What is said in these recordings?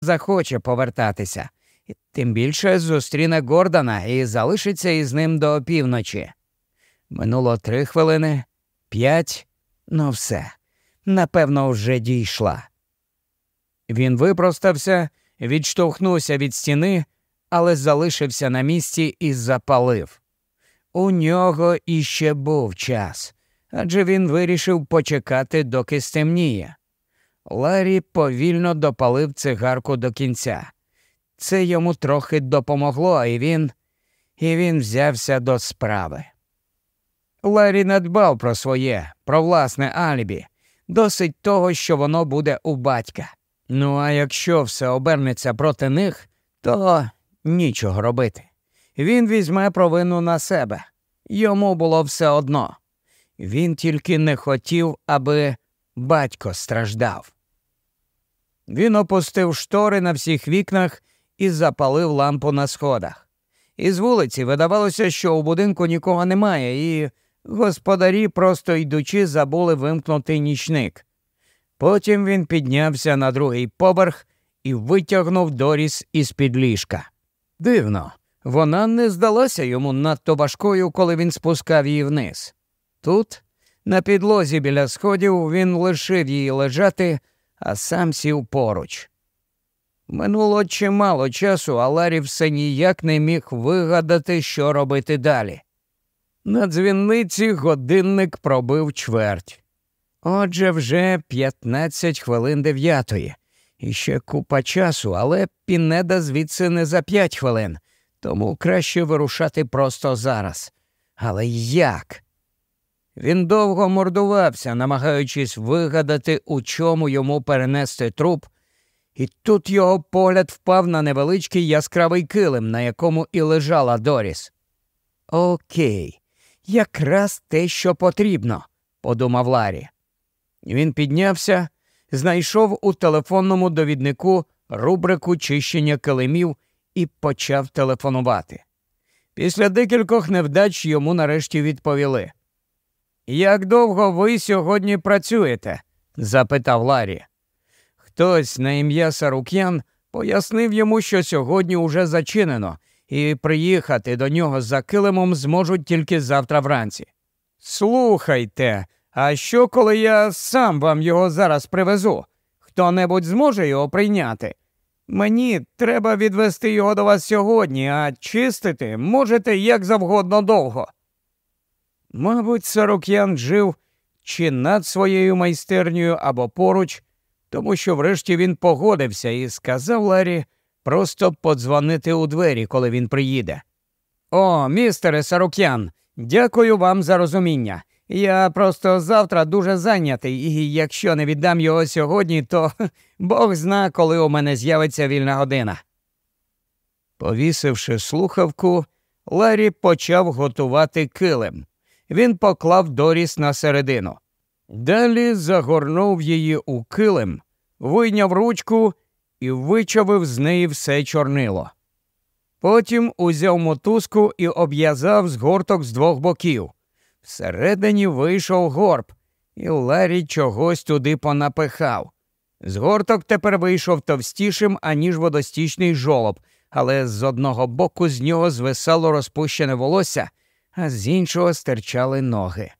захоче повертатися, тим більше зустріне Гордона і залишиться із ним до опівночі. Минуло три хвилини, п'ять, ну все, напевно, вже дійшла. Він випростався, відштовхнувся від стіни, але залишився на місці і запалив. У нього іще був час, адже він вирішив почекати, доки стемніє. Ларі повільно допалив цигарку до кінця. Це йому трохи допомогло, і він і він взявся до справи. Ларі не дбав про своє, про власне алібі, досить того, що воно буде у батька. Ну а якщо все обернеться проти них, то нічого робити. Він візьме провину на себе. Йому було все одно. Він тільки не хотів, аби батько страждав. Він опустив штори на всіх вікнах і запалив лампу на сходах. Із вулиці видавалося, що у будинку нікого немає, і господарі, просто йдучи, забули вимкнути нічник. Потім він піднявся на другий поверх і витягнув Доріс із під ліжка. Дивно, вона не здалася йому надто важкою, коли він спускав її вниз. Тут, на підлозі біля сходів, він лишив її лежати, а сам сів поруч. Минуло чимало часу, а Ларі все ніяк не міг вигадати, що робити далі. На дзвінниці годинник пробив чверть. Отже, вже 15 хвилин дев'ятої. І ще купа часу, але Пінеда звідси не за п'ять хвилин, тому краще вирушати просто зараз. Але як? Він довго мордувався, намагаючись вигадати, у чому йому перенести труп, і тут його погляд впав на невеличкий яскравий килим, на якому і лежала Доріс. Окей, якраз те, що потрібно, подумав Ларі. Він піднявся, знайшов у телефонному довіднику рубрику чищення килимів і почав телефонувати. Після декількох невдач йому нарешті відповіли. Як довго ви сьогодні працюєте? запитав Ларі. Хтось на ім'я Сарук'ян пояснив йому, що сьогодні уже зачинено, і приїхати до нього за килимом зможуть тільки завтра вранці. Слухайте, а що, коли я сам вам його зараз привезу? Хто небудь зможе його прийняти? Мені треба відвести його до вас сьогодні, а чистити можете як завгодно довго. Мабуть, Сорок'ян жив чи над своєю майстернею або поруч, тому що врешті він погодився і сказав Ларі просто подзвонити у двері, коли він приїде. О, містере Сарук'ян, дякую вам за розуміння. Я просто завтра дуже зайнятий, і якщо не віддам його сьогодні, то Бог зна, коли у мене з'явиться вільна година. Повісивши слухавку, Ларі почав готувати килим. Він поклав Доріс на середину. Далі загорнув її у килим, вийняв ручку і вичавив з неї все чорнило. Потім узяв мотузку і обв'язав згорток з двох боків. Всередині вийшов горб, і Ларі чогось туди понапихав. Згорток тепер вийшов товстішим, аніж водостічний жолоб, але з одного боку з нього звисало розпущене волосся, а з іншого стирчали ноги.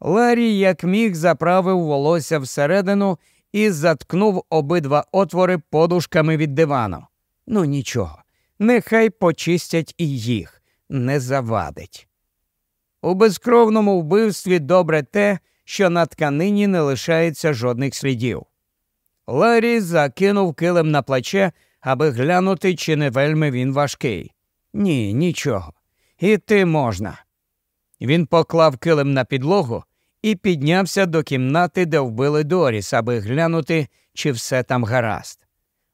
Ларі, як міг, заправив волосся всередину і заткнув обидва отвори подушками від дивану. Ну нічого, нехай почистять і їх, не завадить. У безкровному вбивстві добре те, що на тканині не лишається жодних слідів. Ларі закинув килим на плече, аби глянути, чи не вельми він важкий. Ні, нічого. Іти можна. Він поклав килим на підлогу і піднявся до кімнати, де вбили Доріс, аби глянути, чи все там гаразд.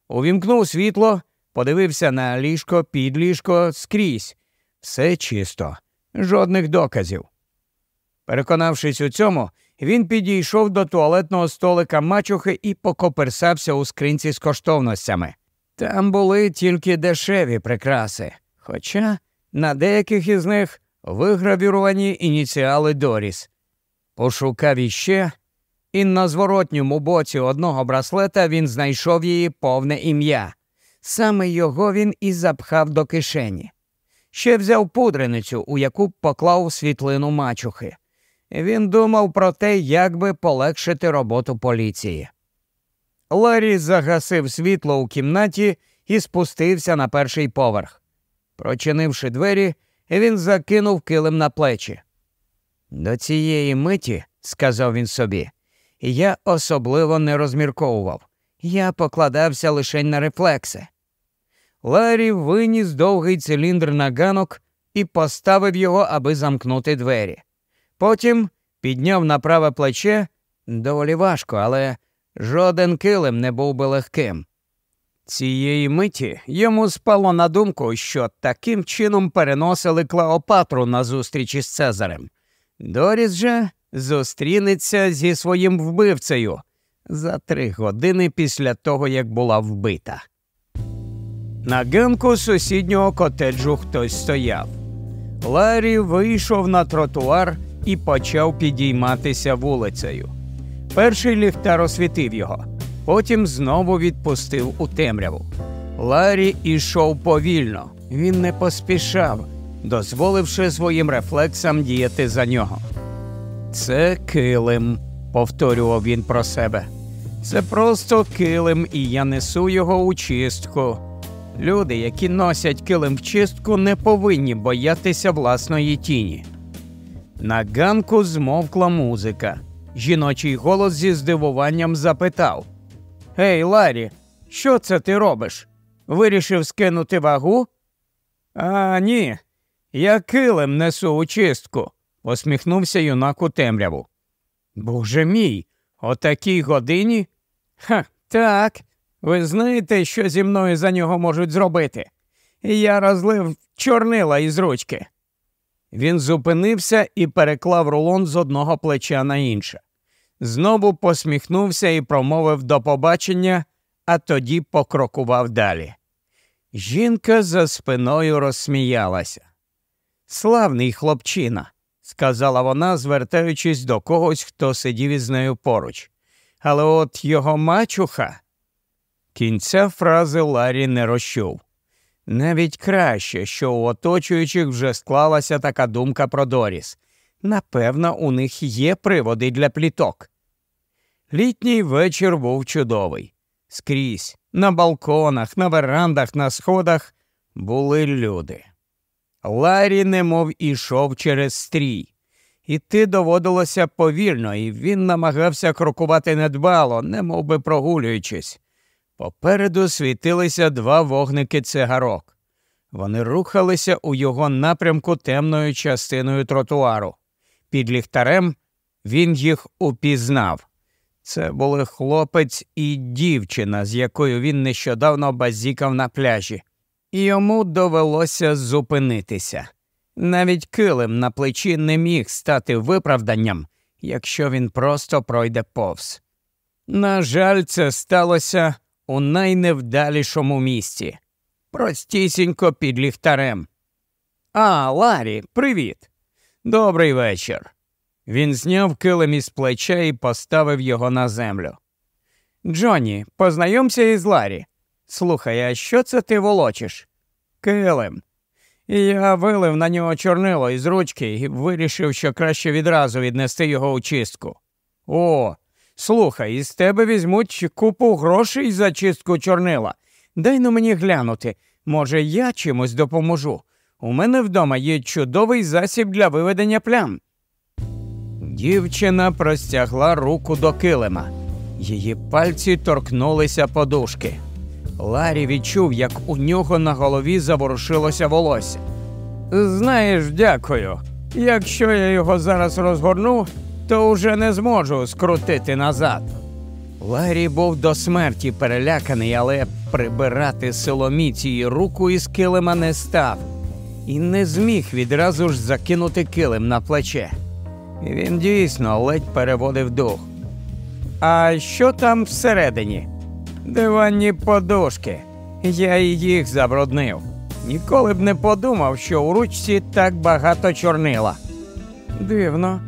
Увімкнув світло, подивився на ліжко, під ліжко скрізь. Все чисто жодних доказів. Переконавшись у цьому, він підійшов до туалетного столика мачухи і покоперсався у скринці з коштовностями. Там були тільки дешеві прикраси, хоча на деяких із них вигравіровані ініціали Доріс. Пошукав іще, і на зворотньому боці одного браслета він знайшов її повне ім'я. Саме його він і запхав до кишені. Ще взяв пудреницю, у яку поклав світлину мачухи. Він думав про те, як би полегшити роботу поліції. Ларі загасив світло у кімнаті і спустився на перший поверх. Прочинивши двері, він закинув килим на плечі. До цієї миті, сказав він собі, я особливо не розмірковував. Я покладався лише на рефлекси. Ларі виніс довгий циліндр на ганок і поставив його, аби замкнути двері. Потім підняв на праве плече доволі важко, але жоден килим не був би легким. Цієї миті йому спало на думку, що таким чином переносили Клеопатру на зустріч із Цезарем. Доріс же зустрінеться зі своїм вбивцею за три години після того, як була вбита. На ганку сусіднього котеджу хтось стояв. Ларі вийшов на тротуар і почав підійматися вулицею. Перший ліхтар освітив його, потім знову відпустив у темряву. Ларі ішов повільно, він не поспішав, дозволивши своїм рефлексам діяти за нього. Це килим, повторював він про себе. Це просто килим, і я несу його у чистку. Люди, які носять килим в чистку, не повинні боятися власної тіні. На ганку змовкла музика. Жіночий голос зі здивуванням запитав Гей, Ларі, що це ти робиш? Вирішив скинути вагу? А ні, я килим несу у чистку, посміхнувся юнак у темряву. Боже мій, о такій годині? Ха, так. Ви знаєте, що зі мною за нього можуть зробити? Я розлив чорнила із ручки. Він зупинився і переклав рулон з одного плеча на інше. Знову посміхнувся і промовив до побачення, а тоді покрокував далі. Жінка за спиною розсміялася. Славний хлопчина, сказала вона, звертаючись до когось, хто сидів із нею поруч. Але от його мачуха. Кінця фрази Ларі не розчув. Навіть краще, що у оточуючих вже склалася така думка про Доріс. Напевно, у них є приводи для пліток. Літній вечір був чудовий. Скрізь, на балконах, на верандах, на сходах були люди. Ларі немов ішов через стрій. Іти доводилося повільно, і він намагався крокувати недбало, немов би прогулюючись. Попереду світилися два вогники цигарок. Вони рухалися у його напрямку темною частиною тротуару. Під ліхтарем він їх упізнав. Це були хлопець і дівчина, з якою він нещодавно базікав на пляжі, і йому довелося зупинитися. Навіть килим на плечі не міг стати виправданням, якщо він просто пройде повз. На жаль, це сталося у найневдалішому місці, простісінько під ліхтарем. А, Ларі, привіт. Добрий вечір. Він зняв килим із плеча і поставив його на землю. Джонні, познайомся із Ларі. Слухай, а що це ти волочиш? Килим. Я вилив на нього чорнило із ручки і вирішив, що краще відразу віднести його у чистку. О, слухай, із тебе візьмуть купу грошей за чистку чорнила. Дай на мені глянути. Може, я чимось допоможу. У мене вдома є чудовий засіб для виведення плям. Дівчина простягла руку до килима. Її пальці торкнулися подушки. Ларі відчув, як у нього на голові заворушилося волосся. Знаєш, дякую. Якщо я його зараз розгорну, то вже не зможу скрутити назад. Ларі був до смерті переляканий, але прибирати силоміці руку із килима не став і не зміг відразу ж закинути килим на плече. Він дійсно ледь переводив дух. А що там всередині? Диванні подушки. Я і їх забруднив. Ніколи б не подумав, що у ручці так багато чорнила. Дивно,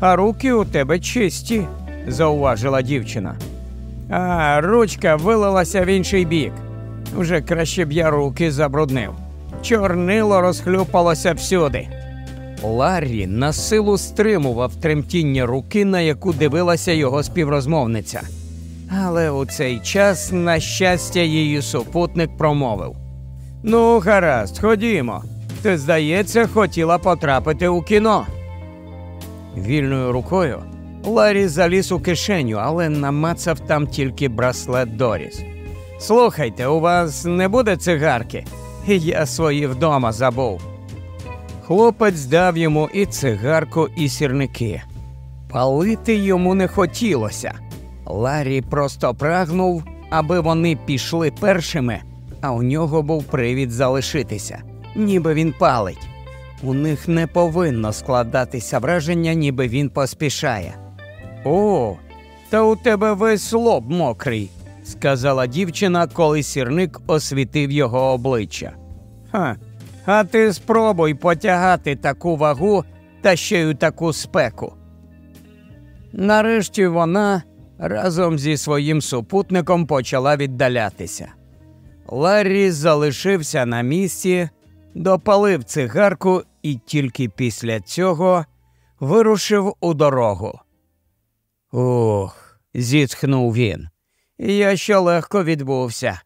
а руки у тебе чисті. зауважила дівчина. А ручка вилилася в інший бік. Вже краще б я руки забруднив. Чорнило розхлюпалося всюди. Ларрі на силу стримував тремтіння руки, на яку дивилася його співрозмовниця. Але у цей час, на щастя, її супутник промовив: Ну, гаразд, ходімо. Ти, здається, хотіла потрапити у кіно. Вільною рукою Ларі заліз у кишеню, але намацав там тільки браслет Доріс. Слухайте, у вас не буде цигарки? Я свої вдома забув. Хлопець дав йому і цигарку, і сірники. Палити йому не хотілося. Ларі просто прагнув, аби вони пішли першими, а у нього був привід залишитися, ніби він палить. У них не повинно складатися враження, ніби він поспішає. О, та у тебе весь лоб мокрий, сказала дівчина, коли сірник освітив його обличчя. Ха, а ти спробуй потягати таку вагу та ще й у таку спеку. Нарешті вона разом зі своїм супутником почала віддалятися. Ларрі залишився на місці, допалив цигарку і тільки після цього вирушив у дорогу. Ох, зітхнув він. Я ще легко відбувся.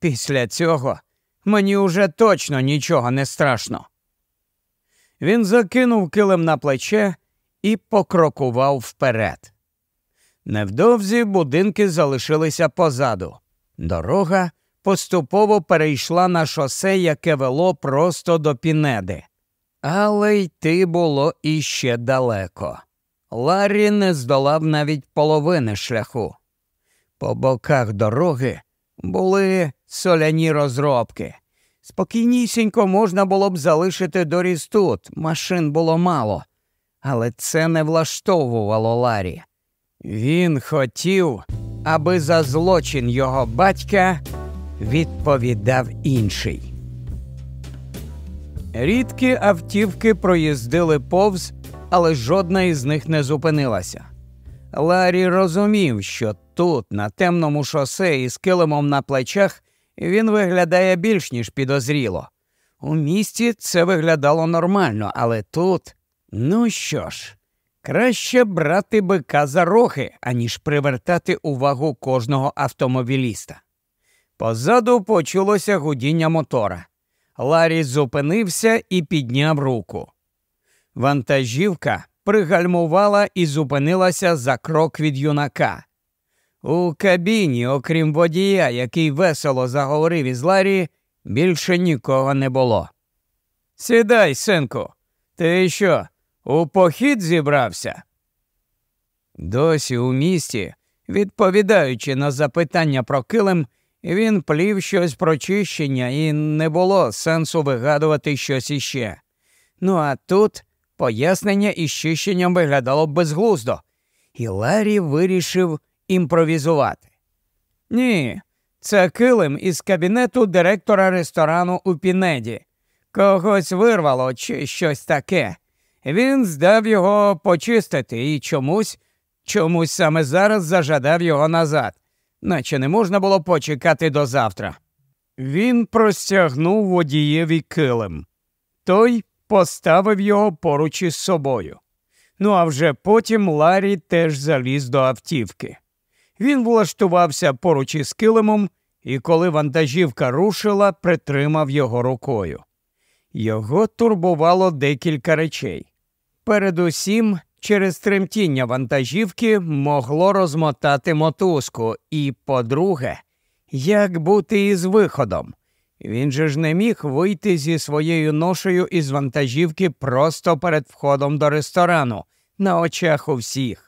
Після цього мені уже точно нічого не страшно. Він закинув килим на плече і покрокував вперед. Невдовзі будинки залишилися позаду. Дорога поступово перейшла на шосе, яке вело просто до Пінеди. Але йти було іще далеко. Ларрі не здолав навіть половини шляху. По боках дороги були соляні розробки. Спокійнісінько можна було б залишити доріз тут, машин було мало, але це не влаштовувало Ларі. Він хотів, аби за злочин його батька відповідав інший. Рідкі автівки проїздили повз, але жодна із них не зупинилася. Ларі розумів, що тут, на темному шосе із килимом на плечах, він виглядає більш ніж підозріло. У місті це виглядало нормально, але тут, ну що ж, краще брати бика за роги, аніж привертати увагу кожного автомобіліста. Позаду почулося гудіння мотора. Ларі зупинився і підняв руку. Вантажівка пригальмувала і зупинилася за крок від юнака. У кабіні, окрім водія, який весело заговорив із Ларі, більше нікого не було. Сідай, синку, ти що, у похід зібрався? Досі у місті, відповідаючи на запитання про килим, він плів щось про чищення, і не було сенсу вигадувати щось іще. Ну а тут пояснення із чищенням виглядало безглуздо, і Ларі вирішив імпровізувати. Ні, це килим із кабінету директора ресторану у Пінеді. Когось вирвало чи щось таке. Він здав його почистити і чомусь, чомусь саме зараз зажадав його назад наче не можна було почекати до завтра. Він простягнув водієві килим. Той поставив його поруч із собою. Ну а вже потім Ларі теж заліз до автівки. Він влаштувався поруч із килимом і, коли вантажівка рушила, притримав його рукою. Його турбувало декілька речей. Передусім, через тремтіння вантажівки могло розмотати мотузку, і, по-друге, як бути із виходом. Він же ж не міг вийти зі своєю ношею із вантажівки просто перед входом до ресторану, на очах у всіх.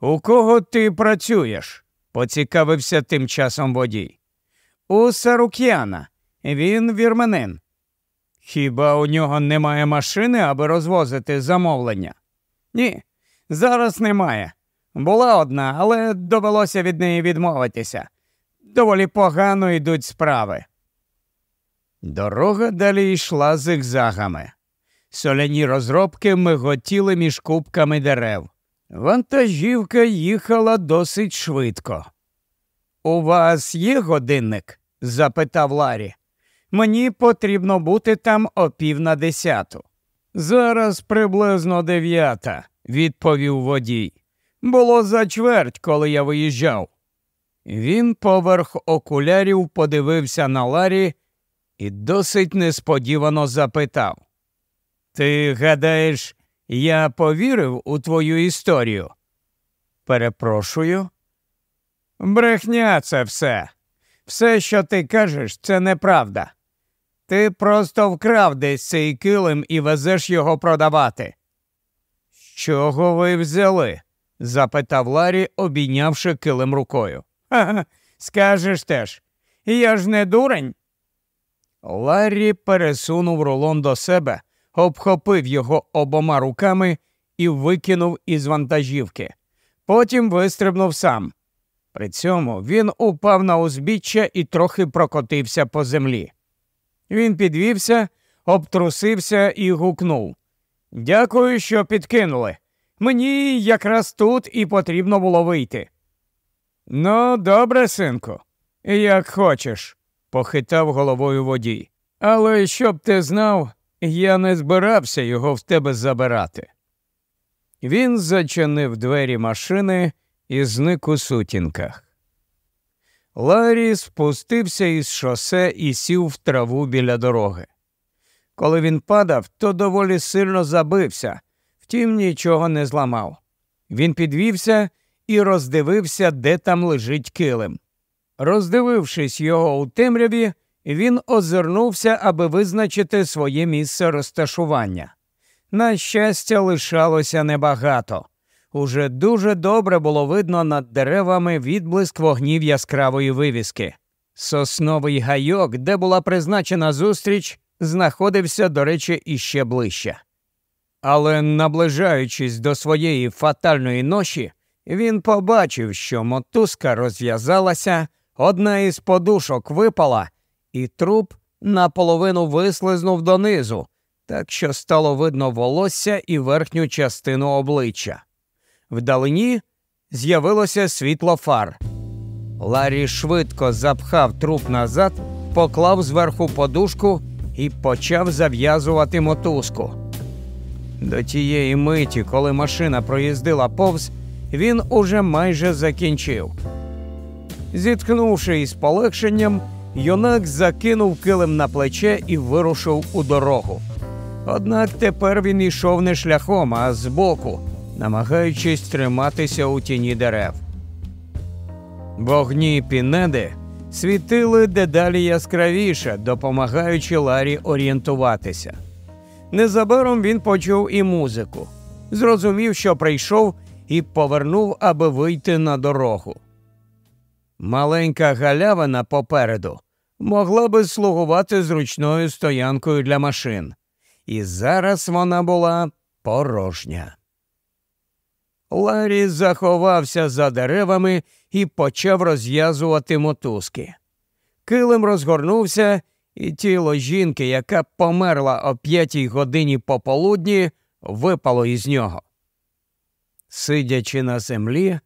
У кого ти працюєш? поцікавився тим часом водій. У Сарук'яна. Він вірменин. Хіба у нього немає машини, аби розвозити замовлення? Ні, зараз немає. Була одна, але довелося від неї відмовитися. Доволі погано йдуть справи. Дорога далі йшла зигзагами. Соляні розробки миготіли між кубками дерев. Вантажівка їхала досить швидко. У вас є годинник? запитав Ларі. Мені потрібно бути там о пів на десяту. Зараз приблизно дев'ята, відповів водій. Було за чверть, коли я виїжджав. Він поверх окулярів подивився на Ларі і досить несподівано запитав: Ти гадаєш, я повірив у твою історію? Перепрошую. Брехня це все. Все, що ти кажеш, це неправда. Ти просто вкрав десь цей килим і везеш його продавати. З чого ви взяли? запитав Ларі, обійнявши килим рукою. Ха, скажеш теж. Я ж не дурень. Ларі пересунув рулон до себе, обхопив його обома руками і викинув із вантажівки. Потім вистрибнув сам. При цьому він упав на узбіччя і трохи прокотився по землі. Він підвівся, обтрусився і гукнув. Дякую, що підкинули. Мені якраз тут і потрібно було вийти. Ну, добре, синку, як хочеш, похитав головою водій. Але щоб ти знав, я не збирався його в тебе забирати. Він зачинив двері машини і зник у сутінках. Ларі спустився із шосе і сів в траву біля дороги. Коли він падав, то доволі сильно забився, втім нічого не зламав. Він підвівся і роздивився, де там лежить килим. Роздивившись його у темряві, він озирнувся, аби визначити своє місце розташування. На щастя, лишалося небагато. Уже дуже добре було видно над деревами відблиск вогнів яскравої вивіски. Сосновий гайок, де була призначена зустріч, знаходився, до речі, іще ближче. Але, наближаючись до своєї фатальної ноші, він побачив, що мотузка розв'язалася, одна із подушок випала, і труп наполовину вислизнув донизу, так що стало видно волосся і верхню частину обличчя. Вдалині з'явилося світло фар. Ларі швидко запхав труп назад, поклав зверху подушку і почав зав'язувати мотузку. До тієї миті, коли машина проїздила повз, він уже майже закінчив. Зіткнувши із полегшенням, юнак закинув килим на плече і вирушив у дорогу. Однак тепер він йшов не шляхом, а збоку, намагаючись триматися у тіні дерев. Вогні пінеди світили дедалі яскравіше, допомагаючи Ларі орієнтуватися. Незабаром він почув і музику, зрозумів, що прийшов, і повернув, аби вийти на дорогу. Маленька галявина попереду могла би слугувати зручною стоянкою для машин, і зараз вона була порожня. Ларі заховався за деревами і почав розв'язувати мотузки. Килим розгорнувся, і тіло жінки, яка померла о п'ятій годині пополудні, випало із нього. Сидячи на землі,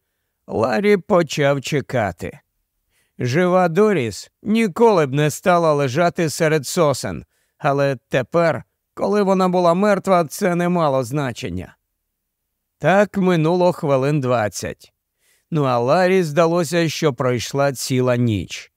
Ларі почав чекати. Жива Доріс ніколи б не стала лежати серед сосен, але тепер, коли вона була мертва, це не мало значення. Так минуло хвилин двадцять. Ну а Ларі здалося, що пройшла ціла ніч.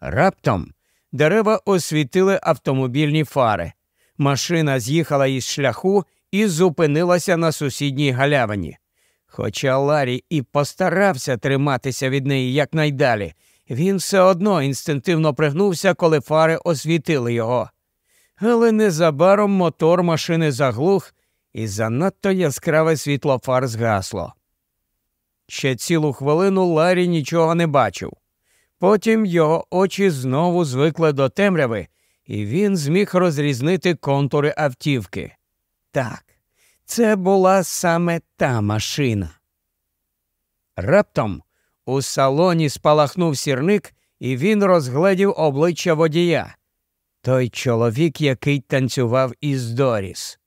Раптом дерева освітили автомобільні фари. Машина з'їхала із шляху і зупинилася на сусідній галявині. Хоча Ларі і постарався триматися від неї якнайдалі, він все одно інстинктивно пригнувся, коли фари освітили його. Але незабаром мотор машини заглух, і занадто яскраве світло фар згасло. Ще цілу хвилину Ларі нічого не бачив. Потім його очі знову звикли до темряви, і він зміг розрізнити контури автівки. Так, це була саме та машина. Раптом у салоні спалахнув сірник, і він розгледів обличчя водія. Той чоловік, який танцював із Доріс.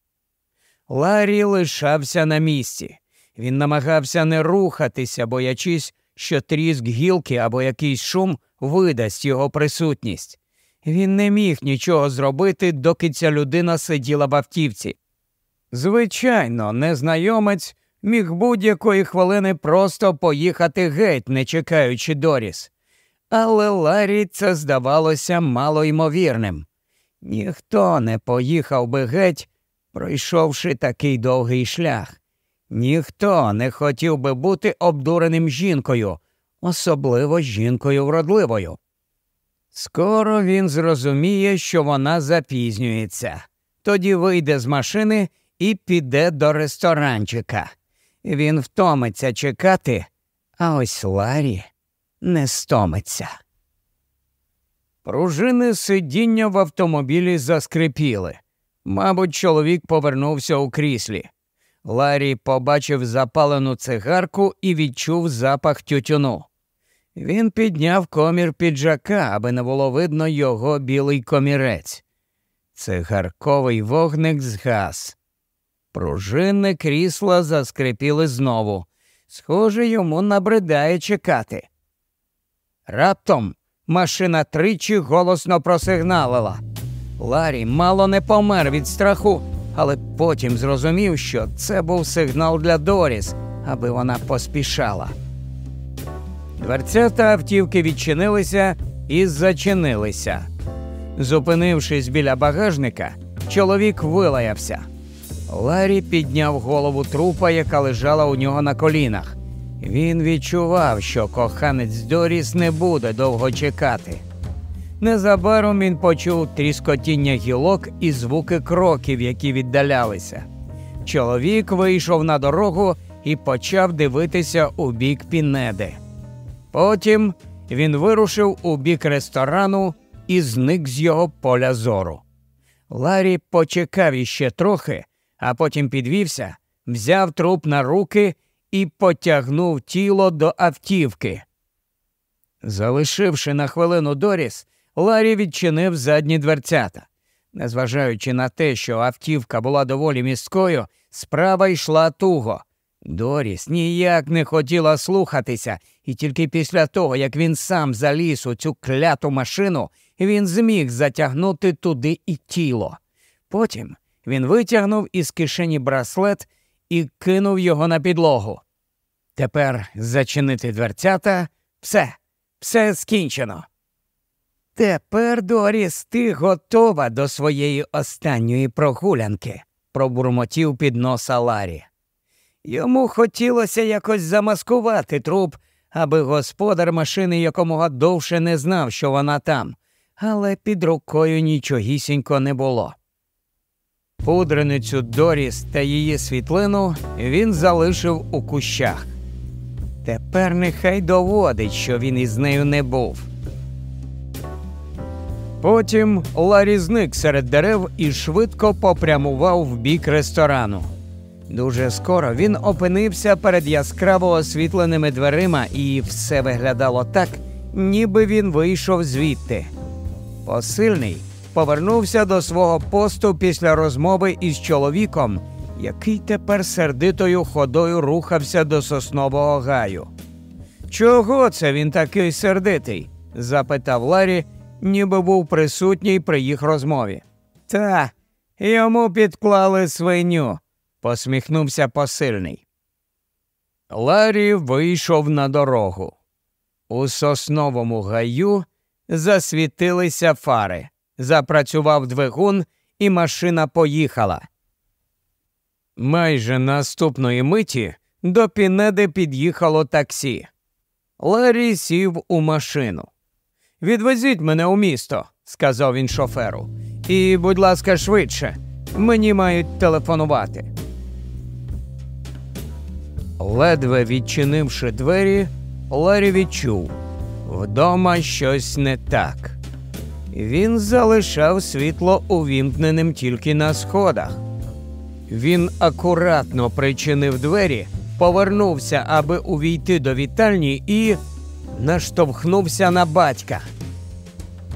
Ларі лишався на місці. Він намагався не рухатися, боячись, що тріск гілки або якийсь шум видасть його присутність. Він не міг нічого зробити, доки ця людина сиділа в автівці. Звичайно, незнайомець міг будь-якої хвилини просто поїхати геть, не чекаючи Доріс. Але Ларі це здавалося малоймовірним. Ніхто не поїхав би геть, пройшовши такий довгий шлях. Ніхто не хотів би бути обдуреним жінкою, особливо жінкою вродливою. Скоро він зрозуміє, що вона запізнюється, тоді вийде з машини і піде до ресторанчика. Він втомиться чекати, а ось Ларі не стомиться. Пружини сидіння в автомобілі заскрипіли. Мабуть, чоловік повернувся у кріслі. Ларі побачив запалену цигарку і відчув запах тютюну. Він підняв комір піджака, аби не було видно його білий комірець. Цигарковий вогник згас. Пружини крісла заскрипіли знову. Схоже, йому набридає чекати. Раптом машина тричі голосно просигналила. Ларі мало не помер від страху, але потім зрозумів, що це був сигнал для Доріс, аби вона поспішала. Дверцята автівки відчинилися і зачинилися. Зупинившись біля багажника, чоловік вилаявся. Ларі підняв голову трупа, яка лежала у нього на колінах. Він відчував, що коханець Доріс не буде довго чекати. Незабаром він почув тріскотіння гілок і звуки кроків, які віддалялися. Чоловік вийшов на дорогу і почав дивитися у бік Пінеди. Потім він вирушив у бік ресторану і зник з його поля зору. Ларі почекав іще трохи, а потім підвівся, взяв труп на руки і потягнув тіло до автівки. Залишивши на хвилину Доріс, Ларі відчинив задні дверцята. Незважаючи на те, що автівка була доволі місткою, справа йшла туго. Доріс ніяк не хотіла слухатися, і тільки після того, як він сам заліз у цю кляту машину, він зміг затягнути туди і тіло. Потім він витягнув із кишені браслет і кинув його на підлогу. Тепер зачинити дверцята все, все скінчено. Тепер, Доріс, ти готова до своєї останньої прогулянки, пробурмотів під носа Ларі. Йому хотілося якось замаскувати труп, аби господар машини якомога довше не знав, що вона там, але під рукою нічогісінько не було. Пудреницю Доріс та її світлину він залишив у кущах. Тепер нехай доводить, що він із нею не був. Потім Ларі зник серед дерев і швидко попрямував в бік ресторану. Дуже скоро він опинився перед яскраво освітленими дверима, і все виглядало так, ніби він вийшов звідти. Посильний повернувся до свого посту після розмови із чоловіком, який тепер сердитою ходою рухався до соснового гаю. Чого це він такий сердитий? запитав Ларі, ніби був присутній при їх розмові. Та йому підклали свиню, посміхнувся посильний. Ларі вийшов на дорогу. У сосновому гаю засвітилися фари, запрацював двигун, і машина поїхала. Майже наступної миті до Пінеди під'їхало таксі. Ларі сів у машину. Відвезіть мене у місто, сказав він шоферу. І, будь ласка, швидше. Мені мають телефонувати. Ледве відчинивши двері, Ларі відчув вдома щось не так. Він залишав світло увімкненим тільки на сходах. Він акуратно причинив двері, повернувся, аби увійти до вітальні, і наштовхнувся на батька.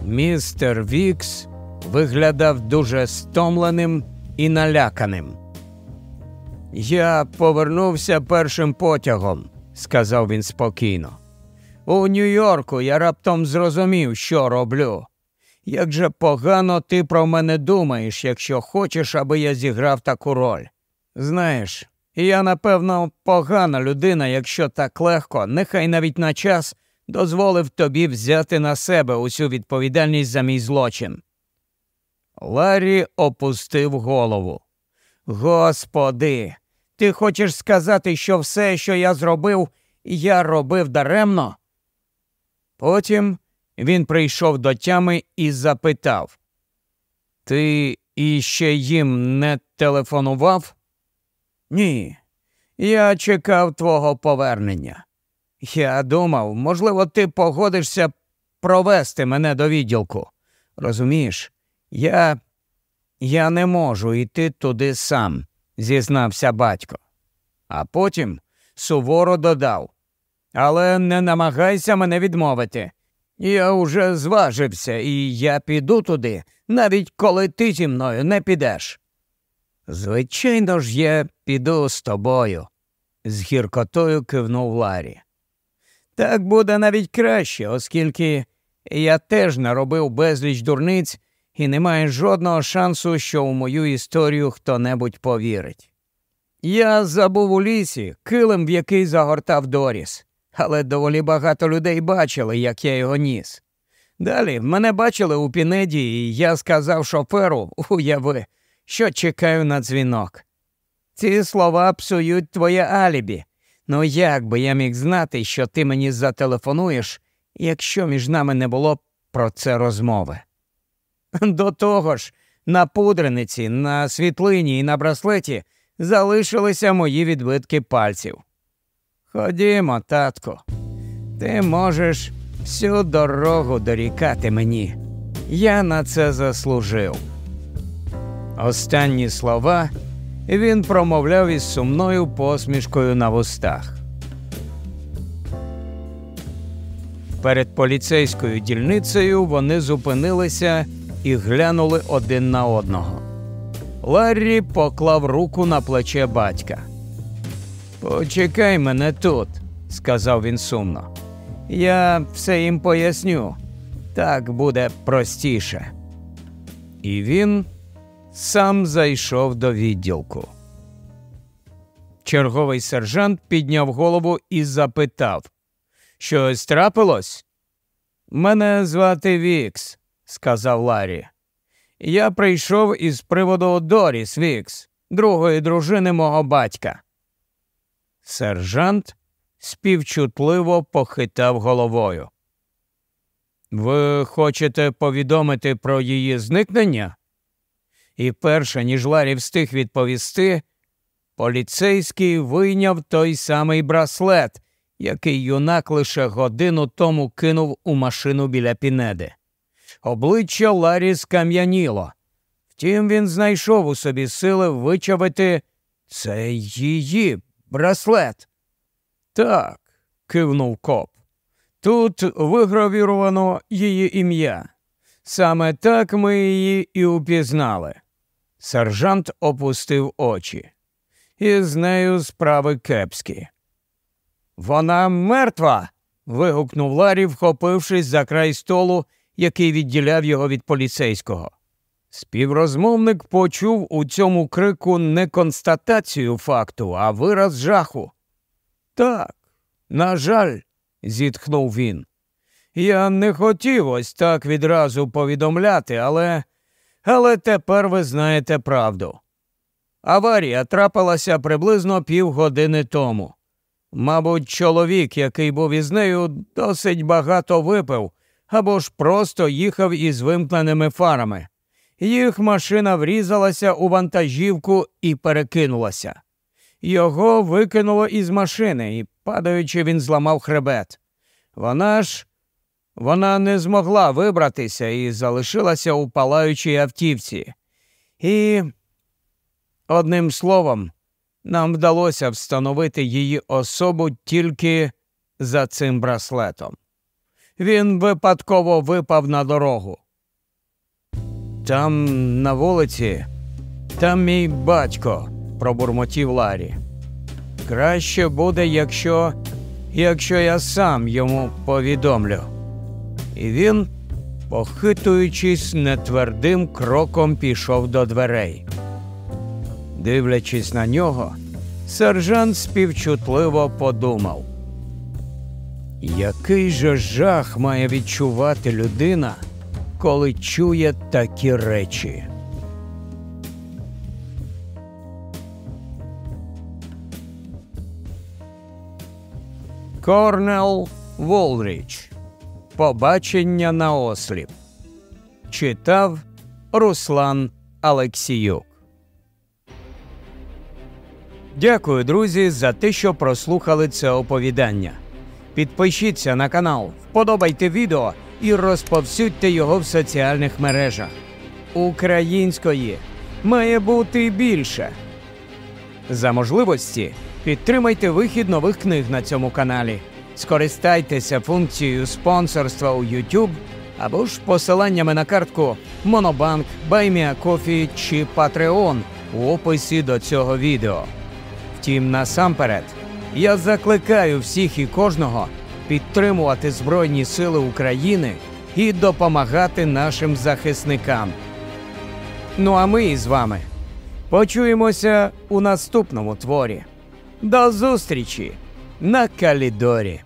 Містер Вікс виглядав дуже стомленим і наляканим. Я повернувся першим потягом, сказав він спокійно. У Нью-Йорку я раптом зрозумів, що роблю. Як же погано ти про мене думаєш, якщо хочеш, аби я зіграв таку роль. Знаєш, я, напевно, погана людина, якщо так легко, нехай навіть на час дозволив тобі взяти на себе усю відповідальність за мій злочин. Ларі опустив голову. Господи, ти хочеш сказати, що все, що я зробив, я робив даремно? Потім він прийшов до тями і запитав Ти іще їм не телефонував? Ні, я чекав твого повернення. Я думав, можливо, ти погодишся провести мене до відділку. Розумієш, я я не можу йти туди сам, зізнався батько. А потім суворо додав. Але не намагайся мене відмовити. Я уже зважився, і я піду туди, навіть коли ти зі мною не підеш. Звичайно ж, я піду з тобою, з гіркотою кивнув Ларі. Так буде навіть краще, оскільки я теж наробив безліч дурниць і немає жодного шансу, що у мою історію хто небудь повірить. Я забув у лісі килим, в який загортав Доріс, але доволі багато людей бачили, як я його ніс. Далі мене бачили у Пінеді, і я сказав шоферу, уяви, що чекаю на дзвінок. Ці слова псують твоє алібі. Ну як би я міг знати, що ти мені зателефонуєш, якщо між нами не було про це розмови? До того ж, на пудрениці, на світлині і на браслеті залишилися мої відбитки пальців. Ходімо, татку, ти можеш всю дорогу дорікати мені. Я на це заслужив. Останні слова він промовляв із сумною посмішкою на вустах. Перед поліцейською дільницею вони зупинилися і глянули один на одного. Ларрі поклав руку на плече батька. Почекай мене тут, сказав він сумно. Я все їм поясню. Так буде простіше. І він сам зайшов до відділку. Черговий сержант підняв голову і запитав Щось трапилось? Мене звати Вікс, сказав Ларі. Я прийшов із приводу Доріс Вікс, другої дружини мого батька. Сержант співчутливо похитав головою. Ви хочете повідомити про її зникнення? І перш, ніж Ларі встиг відповісти, поліцейський вийняв той самий браслет, який юнак лише годину тому кинув у машину біля пінеди. Обличчя Ларі скам'яніло. Втім, він знайшов у собі сили вичавити це її браслет. Так, кивнув коп. Тут вигравіровано її ім'я. Саме так ми її і упізнали. Сержант опустив очі. І з нею справи кепські. Вона мертва. вигукнув Ларі, вхопившись за край столу, який відділяв його від поліцейського. Співрозмовник почув у цьому крику не констатацію факту, а вираз жаху. Так, на жаль, зітхнув він. Я не хотів ось так відразу повідомляти, але але тепер ви знаєте правду. Аварія трапилася приблизно півгодини тому. Мабуть, чоловік, який був із нею, досить багато випив або ж просто їхав із вимкненими фарами. Їх машина врізалася у вантажівку і перекинулася. Його викинуло із машини, і, падаючи, він зламав хребет. Вона ж вона не змогла вибратися і залишилася у палаючій автівці. І, одним словом, нам вдалося встановити її особу тільки за цим браслетом. Він випадково випав на дорогу. Там, на вулиці, там мій батько, пробурмотів Ларі. Краще буде, якщо. якщо я сам йому повідомлю. І він, похитуючись нетвердим кроком, пішов до дверей. Дивлячись на нього, сержант співчутливо подумав. Який же жах має відчувати людина, коли чує такі речі? Корнел Волріч. Побачення на осліп. Читав Руслан Алексіюк. Дякую, друзі, за те, що прослухали це оповідання. Підпишіться на канал, вподобайте відео і розповсюдьте його в соціальних мережах. Української має бути більше. За можливості підтримайте вихід нових книг на цьому каналі. Скористайтеся функцією спонсорства у YouTube або ж посиланнями на картку Monobank, BuyMeACoffee чи Patreon у описі до цього відео. Втім, насамперед, я закликаю всіх і кожного підтримувати Збройні Сили України і допомагати нашим захисникам. Ну а ми із вами почуємося у наступному творі. До зустрічі на Калідорі!